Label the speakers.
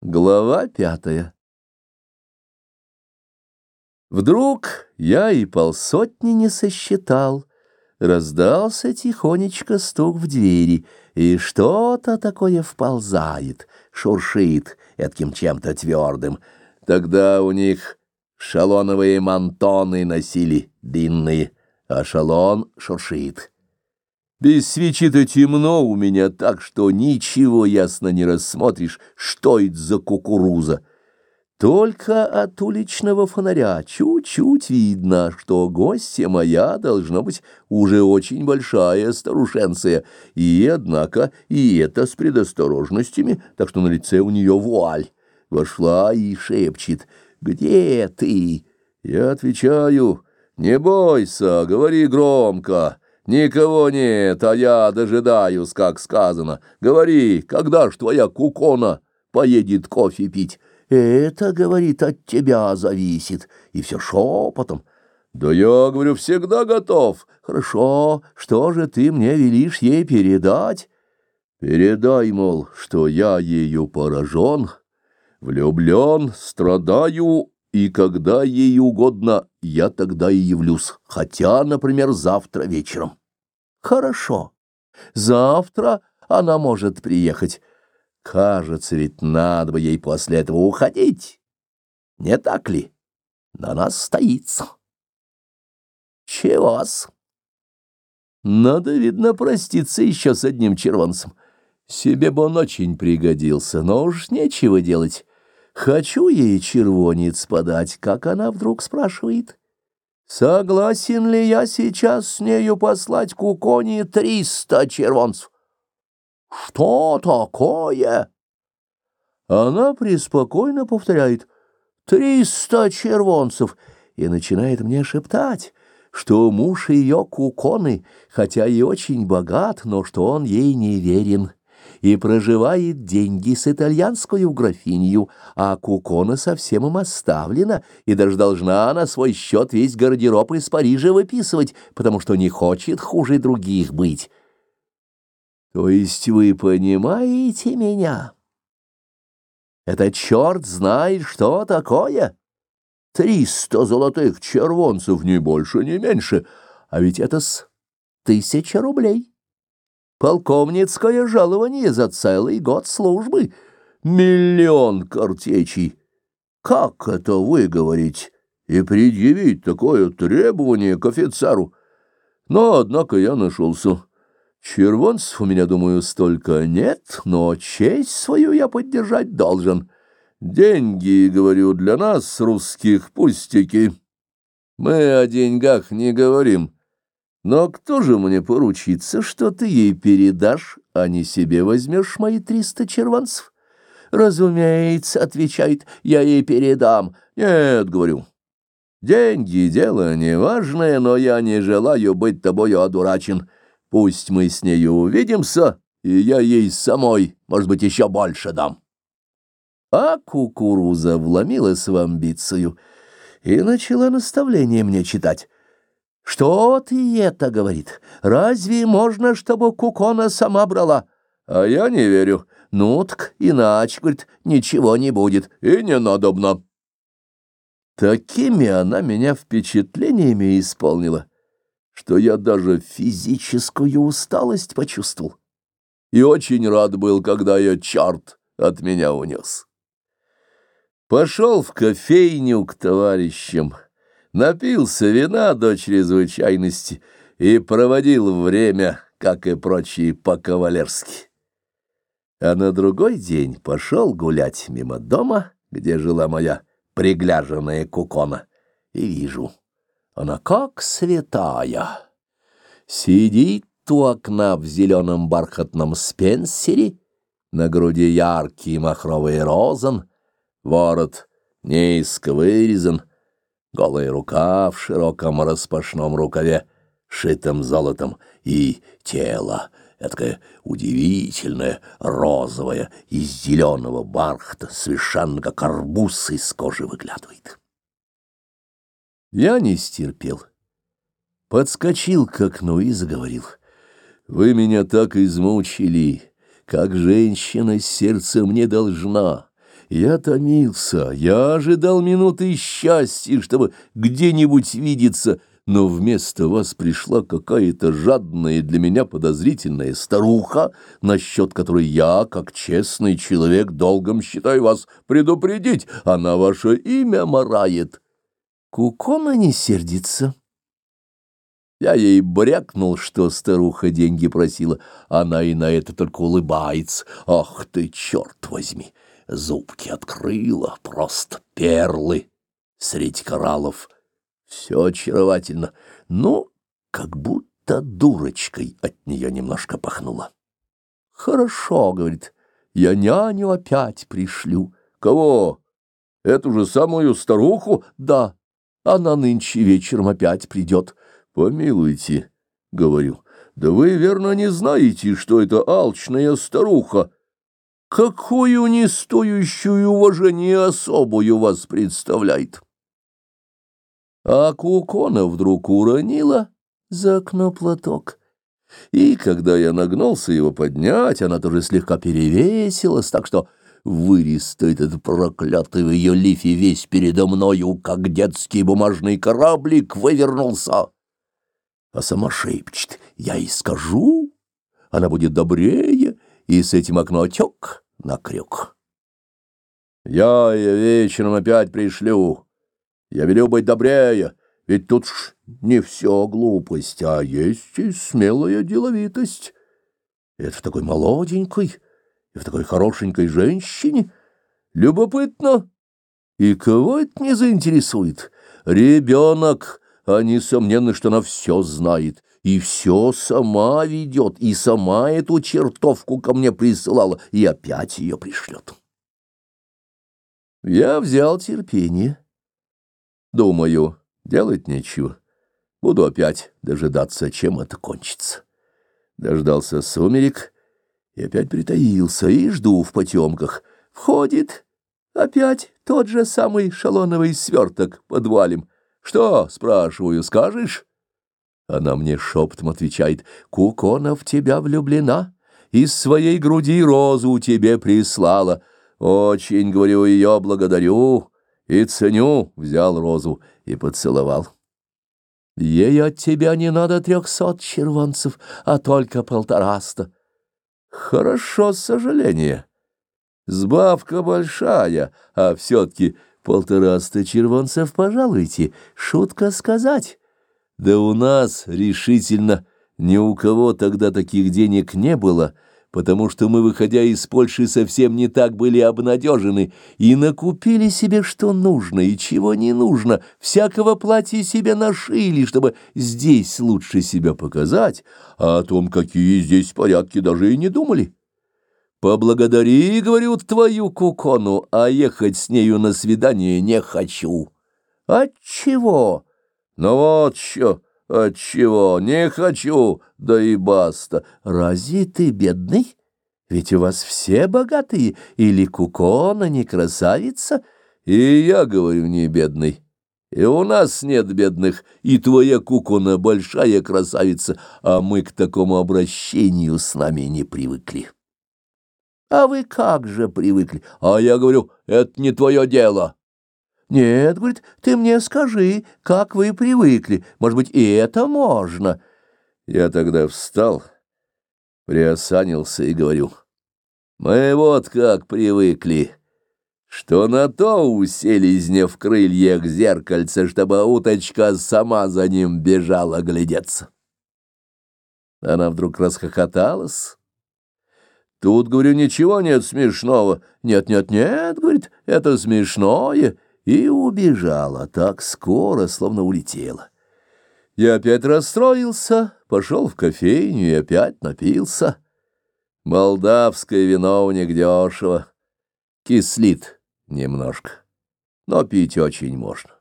Speaker 1: Глава пятая Вдруг я и полсотни не сосчитал. Раздался тихонечко стук в двери, и что-то такое вползает, шуршит этким чем-то твердым. Тогда у них шалоновые мантоны носили длинные, а шалон шуршит. Без свечи-то темно у меня так, что ничего ясно не рассмотришь, что это за кукуруза. Только от уличного фонаря чуть-чуть видно, что гостья моя должна быть уже очень большая старушенция, и, однако, и это с предосторожностями, так что на лице у нее вуаль. Вошла и шепчет «Где ты?» Я отвечаю «Не бойся, говори громко». «Никого нет, а я дожидаюсь, как сказано. Говори, когда ж твоя кукона поедет кофе пить?» «Это, — говорит, — от тебя зависит». И все шепотом. «Да я, говорю, всегда готов. Хорошо, что же ты мне велишь ей передать?» «Передай, мол, что я ею поражен, влюблен, страдаю и когда ей угодно, я тогда и явлюсь, хотя, например, завтра вечером. Хорошо, завтра она может приехать. Кажется, ведь надо бы ей после этого уходить. Не так ли? На нас стоится. Чего-с? Надо, видно, проститься еще с одним червонцем. Себе бы он очень пригодился, но уж нечего делать. Хочу ей червонец подать, как она вдруг спрашивает. Согласен ли я сейчас с нею послать Кукони триста червонцев? Что такое? Она преспокойно повторяет «триста червонцев» и начинает мне шептать, что муж ее Куконы, хотя и очень богат, но что он ей не верен и проживает деньги с итальянской графинью, а Кукона совсем им оставлена, и даже должна на свой счет весь гардероб из Парижа выписывать, потому что не хочет хуже других быть. То есть вы понимаете меня? Это черт знает, что такое. Триста золотых червонцев, ни больше, ни меньше, а ведь это с тысяча рублей. Полковницкое жалование за целый год службы. Миллион картечей. Как это выговорить и предъявить такое требование к офицеру? Но, однако, я нашелся. Червонцев у меня, думаю, столько нет, но честь свою я поддержать должен. Деньги, говорю, для нас, русских, пустяки. Мы о деньгах не говорим. Но кто же мне поручится, что ты ей передашь, а не себе возьмешь мои триста червонцев? Разумеется, отвечает, я ей передам. Нет, говорю, деньги — дело неважное, но я не желаю быть тобою одурачен. Пусть мы с нею увидимся, и я ей самой, может быть, еще больше дам. А кукуруза вломилась в амбицию и начала наставление мне читать. «Что ты это, — говорит, — разве можно, чтобы Кукона сама брала?» А я не верю. «Ну так иначе, — говорит, — ничего не будет, и не надобно». Такими она меня впечатлениями исполнила, что я даже физическую усталость почувствовал. И очень рад был, когда ее черт от меня унес. Пошел в кофейню к товарищам — напился вина до чрезвычайности и проводил время, как и прочие, по-кавалерски. А на другой день пошел гулять мимо дома, где жила моя пригляженная кукона, и вижу, она как святая. Сидит у окна в зеленом бархатном спенсере, на груди яркий махровый розан, ворот низко вырезан, голая рука в широком распашном рукаве, шитом золотом, и тело, такое удивительное, розовое, из зеленого бархата, совершенно как арбуз из кожи выглядывает. Я не стерпел. Подскочил к окну и заговорил. «Вы меня так измучили, как женщина сердцем не должна». Я томился, я ожидал минуты счастья, чтобы где-нибудь видеться, но вместо вас пришла какая-то жадная для меня подозрительная старуха, насчет которой я, как честный человек, долгом считаю вас предупредить. Она ваше имя марает. Кукона не сердится. Я ей брякнул, что старуха деньги просила. Она и на это только улыбается. Ах ты, черт возьми! Зубки открыла, просто перлы среди кораллов. Все очаровательно, но как будто дурочкой от нее немножко пахнуло. «Хорошо», — говорит, — «я няню опять пришлю». «Кого? Эту же самую старуху?» «Да, она нынче вечером опять придет». «Помилуйте», — говорю, — «да вы, верно, не знаете, что это алчная старуха. Какую не стоящую уважение особую вас представляет?» А Кукона вдруг уронила за окно платок. И когда я нагнулся его поднять, она тоже слегка перевесилась, так что вырез этот проклятый в ее лифе весь передо мною, как детский бумажный кораблик, вывернулся. А сама шепчет, я и скажу, она будет добрее, и с этим окно отек на крюк. Я ее вечером опять пришлю. Я велю быть добрее, ведь тут ж не все глупость, а есть и смелая деловитость. Это в такой молоденькой и в такой хорошенькой женщине. Любопытно. И кого это не заинтересует? Ребенок, а несомненно, что она все знает. И все сама ведет, и сама эту чертовку ко мне присылала, и опять ее пришлет. Я взял терпение. Думаю, делать нечего. Буду опять дожидаться, чем это кончится. Дождался сумерек и опять притаился, и жду в потемках. Входит опять тот же самый шалоновый сверток под валем. «Что?» — спрашиваю, «скажешь?» Она мне шепотом отвечает, «Кукона в тебя влюблена, из своей груди розу тебе прислала. Очень, говорю, ее благодарю» и ценю, взял розу и поцеловал. Ей от тебя не надо трехсот червонцев, а только полтораста. Хорошо, сожаление. Сбавка большая, а все-таки полтораста червонцев пожалуйте, шутка сказать. Да у нас решительно ни у кого тогда таких денег не было, — потому что мы, выходя из Польши, совсем не так были обнадежены и накупили себе, что нужно и чего не нужно, всякого платья себе нашили, чтобы здесь лучше себя показать, а о том, какие здесь порядки, даже и не думали. «Поблагодари, — говорю, — твою кукону, а ехать с нею на свидание не хочу». «Отчего?» «Ну вот что...» «Отчего? Не хочу, да и баста. Разве ты бедный? Ведь у вас все богатые, или Кукона не красавица?» «И я, говорю, не бедный». И у нас нет бедных, и твоя кукона большая красавица, а мы к такому обращению с нами не привыкли. А вы как же привыкли? А я говорю, это не твое дело. «Нет, — говорит, — ты мне скажи, как вы привыкли, может быть, и это можно». Я тогда встал, приосанился и говорю, «Мы вот как привыкли, что на то уселись не в крыльях зеркальца, чтобы уточка сама за ним бежала глядеться». Она вдруг расхохоталась. Тут, говорю, ничего нет смешного. Нет, нет, нет, говорит, это смешное и убежала так скоро, словно улетела. Я опять расстроился, пошел в кофейню и опять напился. Молдавское вино у них дешево, кислит немножко, но пить очень можно.